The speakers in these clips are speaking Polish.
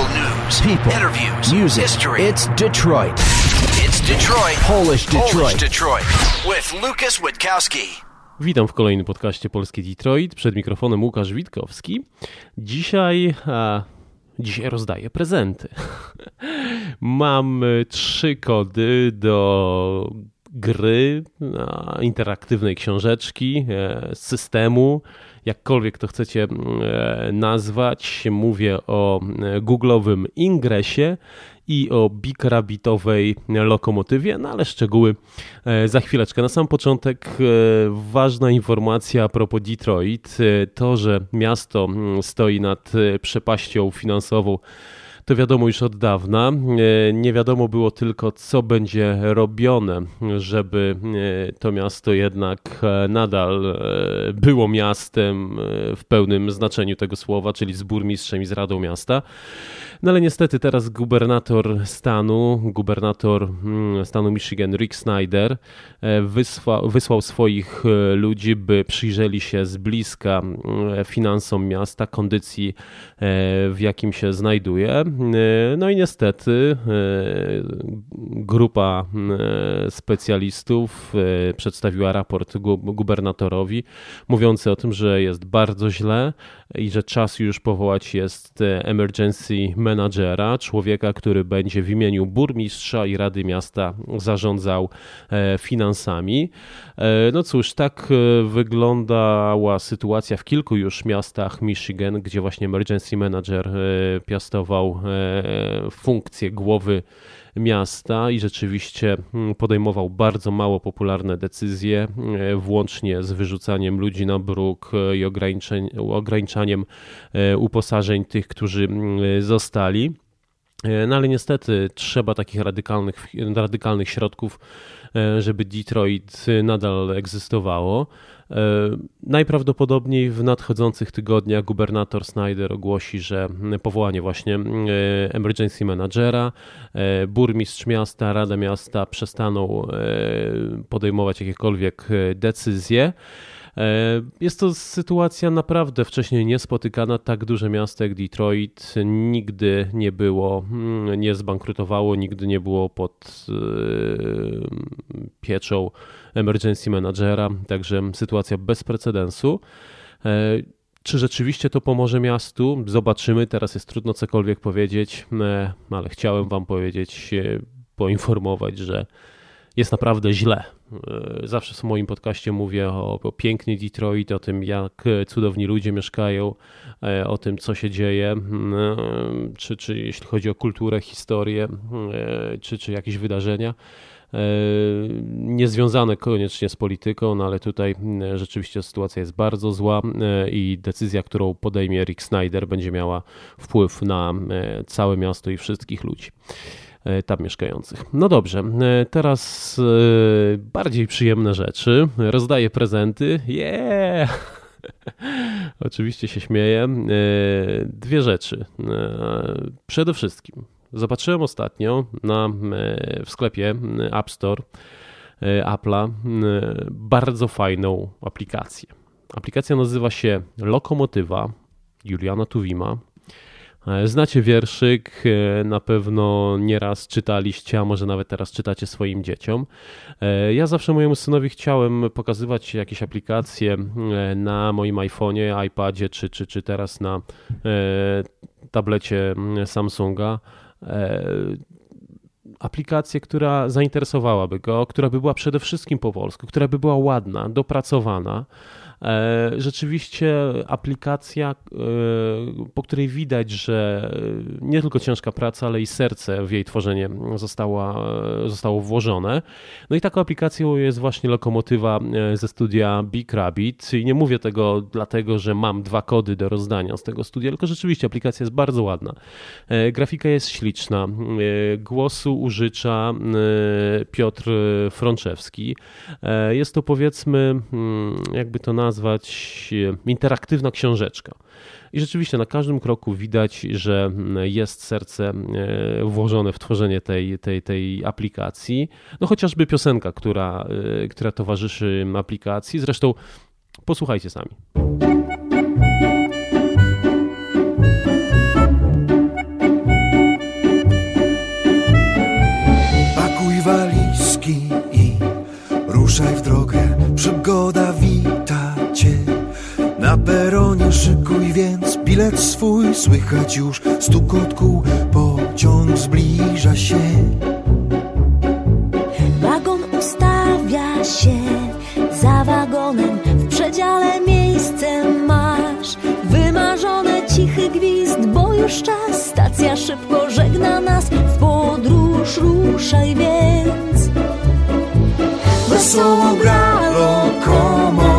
Local news, People, interviews, music. history. It's Detroit. It's Detroit. Polish Detroit. Polish Detroit. With Lucas Witkowski. Witam w kolejnym podcaście Polskie Detroit. Przed mikrofonem Łukasz Witkowski. Dzisiaj, a, dzisiaj rozdaję prezenty. Mam y, trzy kody do gry, interaktywnej książeczki, e, systemu, jakkolwiek to chcecie e, nazwać. Mówię o e, googlowym ingresie i o Big Rabbitowej lokomotywie, no ale szczegóły za chwileczkę. Na sam początek ważna informacja a propos Detroit. To, że miasto stoi nad przepaścią finansową, to wiadomo już od dawna. E, Nie wiadomo było tylko, co będzie robione, żeby e, to miasto jednak e, nadal było miastem w pełnym znaczeniu tego słowa, czyli z burmistrzem i z Radą Miasta. No ale niestety teraz gubernator stanu, gubernator mm, stanu Michigan, Rick Snyder, wysła, wysłał swoich ludzi, by przyjrzeli się z bliska finansom miasta, kondycji, w jakim się znajduje. E, No i niestety e, grupa e, specjalistów przedstawiła raport gu- gubernatorowi, mówiący o tym, że jest bardzo źle i że czas już powołać jest emergency managera, człowieka, który będzie w imieniu burmistrza i Rady Miasta zarządzał finansami. No cóż, tak wyglądała sytuacja w kilku już miastach Michigan, gdzie właśnie emergency manager piastował funkcję głowy miasta i rzeczywiście mm, podejmował bardzo mało popularne decyzje, e, włącznie z wyrzucaniem ludzi na bruk e, i ograniczaniem e, uposażeń tych, którzy mm, zostali. E, No ale niestety trzeba takich radykalnych, radykalnych środków, e, żeby Detroit nadal egzystowało. E, Najprawdopodobniej w nadchodzących tygodniach gubernator Snyder ogłosi, że powołanie właśnie e, emergency managera, e, burmistrz miasta, rada miasta przestaną e, podejmować jakiekolwiek e, decyzje. E, Jest to sytuacja naprawdę wcześniej niespotykana. Tak duże miasto jak Detroit nigdy nie było, mm, nie zbankrutowało, nigdy nie było pod e, pieczą emergency managera, także sytuacja bez precedensu. E, Czy rzeczywiście to pomoże miastu? Zobaczymy. Teraz jest trudno cokolwiek powiedzieć, ale chciałem Wam powiedzieć, poinformować, że jest naprawdę źle. E, Zawsze w moim podcaście mówię o, o pięknie Detroit, o tym, jak cudowni ludzie mieszkają, e, o tym, co się dzieje, e, czy, czy jeśli chodzi o kulturę, historię, czy, czy jakieś wydarzenia. Niezwiązane koniecznie z polityką, no ale tutaj rzeczywiście sytuacja jest bardzo zła i decyzja, którą podejmie Rick Snyder, będzie miała wpływ na całe miasto i wszystkich ludzi tam mieszkających. No dobrze, e, teraz e, bardziej przyjemne rzeczy. Rozdaję prezenty. Yeah! Oczywiście się śmieję. E, Dwie rzeczy. E, Przede wszystkim zobaczyłem ostatnio na, e, w sklepie e, App Store e, Apple'a e, bardzo fajną aplikację. Aplikacja nazywa się Lokomotywa Juliana Tuwima. E, Znacie wierszyk, e, na pewno nieraz czytaliście, a może nawet teraz czytacie swoim dzieciom. E, Ja zawsze mojemu synowi chciałem pokazywać jakieś aplikacje na moim iPhone'ie, iPadzie, czy, czy, czy teraz na tablecie Samsunga. Aplikację, która zainteresowałaby go, która by była przede wszystkim po polsku, która by była ładna, dopracowana. E, Rzeczywiście aplikacja, e, po której widać, że nie tylko ciężka praca, ale i serce w jej tworzenie została, zostało włożone. No i taką aplikacją jest właśnie lokomotywa e, ze studia Big Rabbit. I nie mówię tego dlatego, że mam dwa kody do rozdania z tego studia, tylko rzeczywiście aplikacja jest bardzo ładna. E, Grafika jest śliczna. E, Głosu użycza e, Piotr Frączewski. E, Jest to powiedzmy, mm, jakby to nazwać, nazwać e, interaktywna książeczka. I rzeczywiście na każdym kroku widać, że mm, jest serce e, włożone w tworzenie tej, tej, tej aplikacji. No chociażby piosenka, która, e, która towarzyszy aplikacji. Zresztą posłuchajcie sami. Pakuj walizki i ruszaj w drogę. Przygoda wina bilet swój Słychać już stukot kół Pociąg zbliża się. Wagon ustawia się za wagonem W przedziale miejsce masz. Wymarzony cichy gwizd Bo już czas, stacja szybko żegna nas W podróż ruszaj więc. Wesoło gra lokomotywa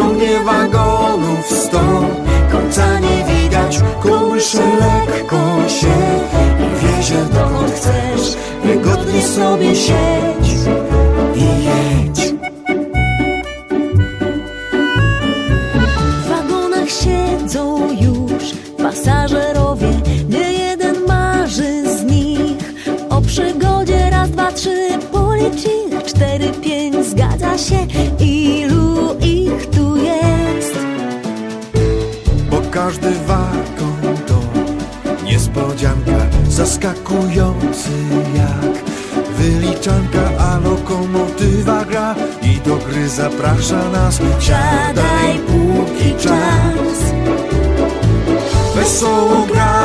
Ciągnie wagonów sto Końca nie widać Kołysze lekko się. I wiezie dokąd chcesz Wygodnie sobie siedź Zaskakujący jak wyliczanka A lokomotywa gra i do gry zaprasza nas. Siadaj, póki czas. Wesoło gra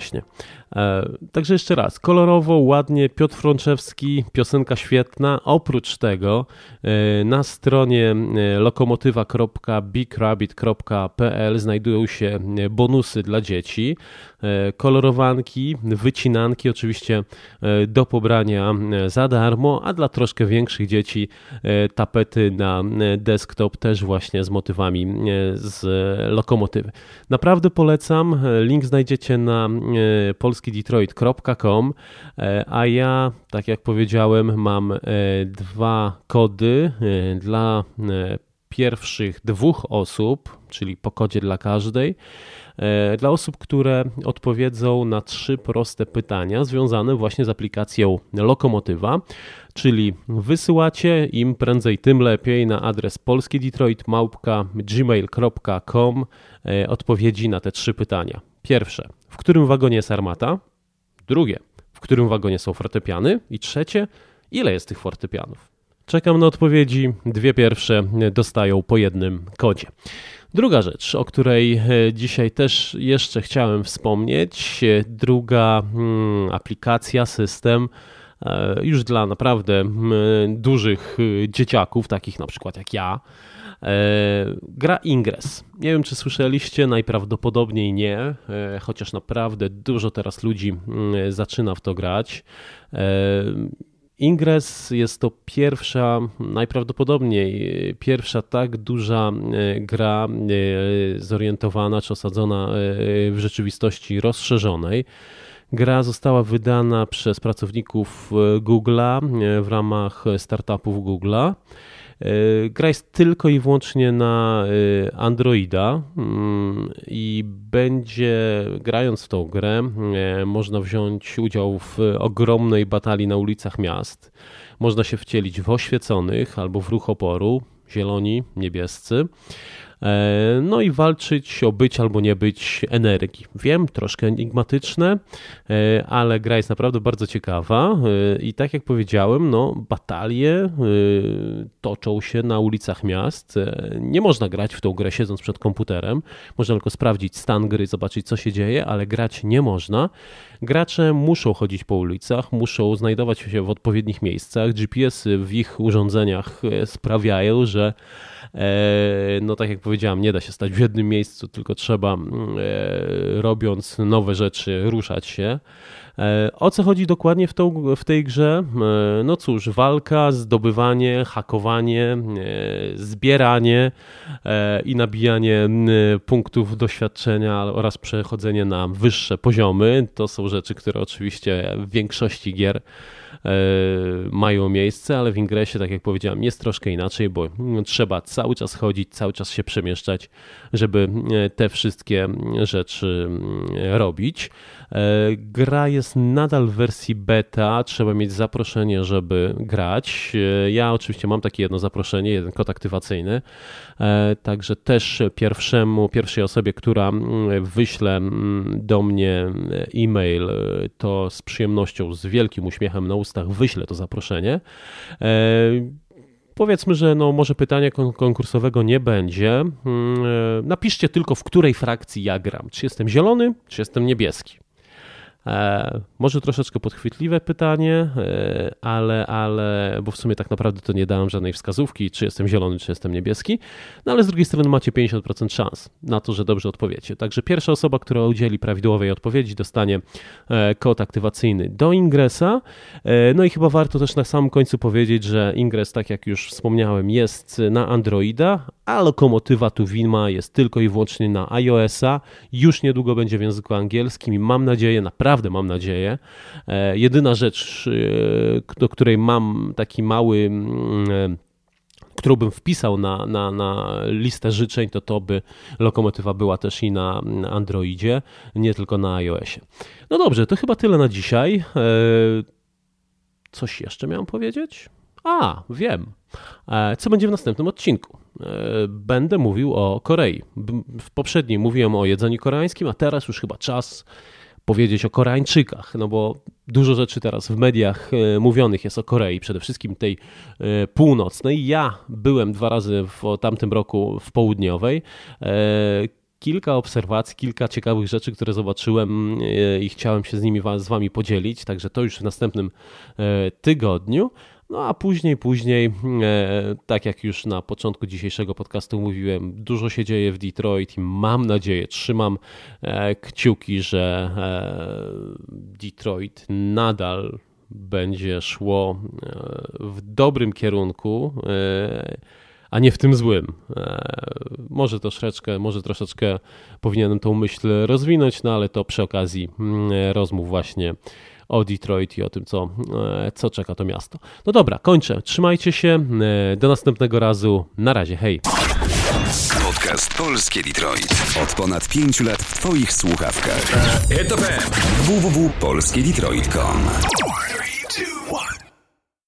właśnie. E, także jeszcze raz, kolorowo, ładnie, Piotr Frączewski, piosenka świetna. Oprócz tego e, na stronie e, lokomotywa.bigrabbit.pl znajdują się bonusy dla dzieci, kolorowanki, wycinanki, oczywiście e, do pobrania e, za darmo, a dla troszkę większych dzieci e, tapety na e, desktop też właśnie z motywami e, z e, lokomotywy. Naprawdę polecam. E, Link znajdziecie na e, polskidetroit.com, e, a ja, tak jak powiedziałem, mam e, dwa kody e, dla e, pierwszych dwóch osób, czyli po kodzie dla każdej. E, Dla osób, które odpowiedzą na trzy proste pytania związane właśnie z aplikacją Lokomotywa, czyli wysyłacie im prędzej tym lepiej na adres polskidetroit.gmail.com e, odpowiedzi na te trzy pytania. Pierwsze, w którym wagonie jest armata? Drugie, w którym wagonie są fortepiany? I trzecie, ile jest tych fortepianów? Czekam na odpowiedzi. Dwie pierwsze dostają po jednym kodzie. Druga rzecz, o której e, dzisiaj też jeszcze chciałem wspomnieć, e, druga mm, aplikacja, system, e, już dla naprawdę mm, dużych e, dzieciaków, takich na przykład jak ja, e, gra Ingress. Nie wiem, czy słyszeliście, najprawdopodobniej nie, e, chociaż naprawdę dużo teraz ludzi mm, zaczyna w to grać. Ingress jest to pierwsza, najprawdopodobniej pierwsza tak duża e, gra e, zorientowana czy osadzona e, w rzeczywistości rozszerzonej. Gra została wydana przez pracowników Google'a w ramach startupów Google'a. E, Gra jest tylko i wyłącznie na e, Androida mm, i będzie, grając w tą grę, e, można wziąć udział w ogromnej batalii na ulicach miast. Można się wcielić w oświeconych albo w ruch oporu, zieloni, niebiescy. E, No i walczyć o być albo nie być energii. Wiem, troszkę enigmatyczne, e, ale gra jest naprawdę bardzo ciekawa e, i tak jak powiedziałem, no batalie toczą się na ulicach miast. Nie można grać w tą grę siedząc przed komputerem. Można tylko sprawdzić stan gry, zobaczyć co się dzieje, ale grać nie można. Gracze muszą chodzić po ulicach, muszą znajdować się w odpowiednich miejscach. GPS-y w ich urządzeniach sprawiają, że no tak jak powiedziałem, nie da się stać w jednym miejscu, tylko trzeba mm, e, robiąc nowe rzeczy ruszać się. E, O co chodzi dokładnie w, w tej grze? E, No cóż, walka, zdobywanie, hakowanie, zbieranie i nabijanie punktów doświadczenia oraz przechodzenie na wyższe poziomy. To są rzeczy, które oczywiście w większości gier mają miejsce, ale w ingresie, tak jak powiedziałem, jest troszkę inaczej, bo mm, trzeba cały czas chodzić, cały czas się przemieszczać, żeby e, te wszystkie rzeczy mm, robić. E, Gra jest nadal w wersji beta, trzeba mieć zaproszenie, żeby grać. E, Ja oczywiście mam takie jedno zaproszenie, jeden kod aktywacyjny, e, także też pierwszemu, pierwszej osobie, która mm, wyśle do mnie e-mail, e, to z przyjemnością, z wielkim uśmiechem na ustach wyślę to zaproszenie. E, Powiedzmy, że no może pytania kon- konkursowego nie będzie. Mm, e, Napiszcie tylko, w której frakcji ja gram. Czy jestem zielony, czy jestem niebieski. E, może troszeczkę podchwytliwe pytanie, e, ale, ale, bo w sumie tak naprawdę to nie dałem żadnej wskazówki, czy jestem zielony, czy jestem niebieski, no ale z drugiej strony macie 50% szans na to, że dobrze odpowiecie. Także pierwsza osoba, która udzieli prawidłowej odpowiedzi, dostanie e, kod aktywacyjny do Ingresa. No i chyba warto też na samym końcu powiedzieć, że Ingres, tak jak już wspomniałem, jest na Androida, a lokomotywa Tuwima jest tylko i wyłącznie na iOS-a. Już niedługo będzie w języku angielskim i mam nadzieję, naprawdę mam nadzieję. E, jedyna rzecz, e, do której mam taki mały. mm, e, którą bym wpisał na, na, na listę życzeń, to to by lokomotywa była też i na Androidzie, nie tylko na iOSie. No dobrze, to chyba tyle na dzisiaj. Coś jeszcze miałem powiedzieć? A, wiem. Co będzie w następnym odcinku? E, Będę mówił o Korei. W poprzednim mówiłem o jedzeniu koreańskim, a teraz już chyba czas powiedzieć o Koreańczykach, no bo dużo rzeczy teraz w mediach e, mówionych jest o Korei, przede wszystkim tej e, północnej. Ja byłem dwa razy w tamtym roku w południowej. Kilka obserwacji, kilka ciekawych rzeczy, które zobaczyłem i chciałem się z nimi z wami podzielić, także to już w następnym tygodniu. No a później, później, e, tak jak już na początku dzisiejszego podcastu mówiłem, dużo się dzieje w Detroit i mam nadzieję, trzymam e, kciuki, że e, Detroit nadal będzie szło w dobrym kierunku, a nie w tym złym. Może troszeczkę, może troszeczkę powinienem tą myśl rozwinąć, no ale to przy okazji mm, rozmów właśnie o Detroit i o tym, co, e, co czeka to miasto. No dobra, kończę. Trzymajcie się. e, Do następnego razu. Na razie. Hej. Podcast Polskie Detroit. Od ponad pięciu lat w Twoich słuchawkach. Hit the fan. www.polskiedetroit.com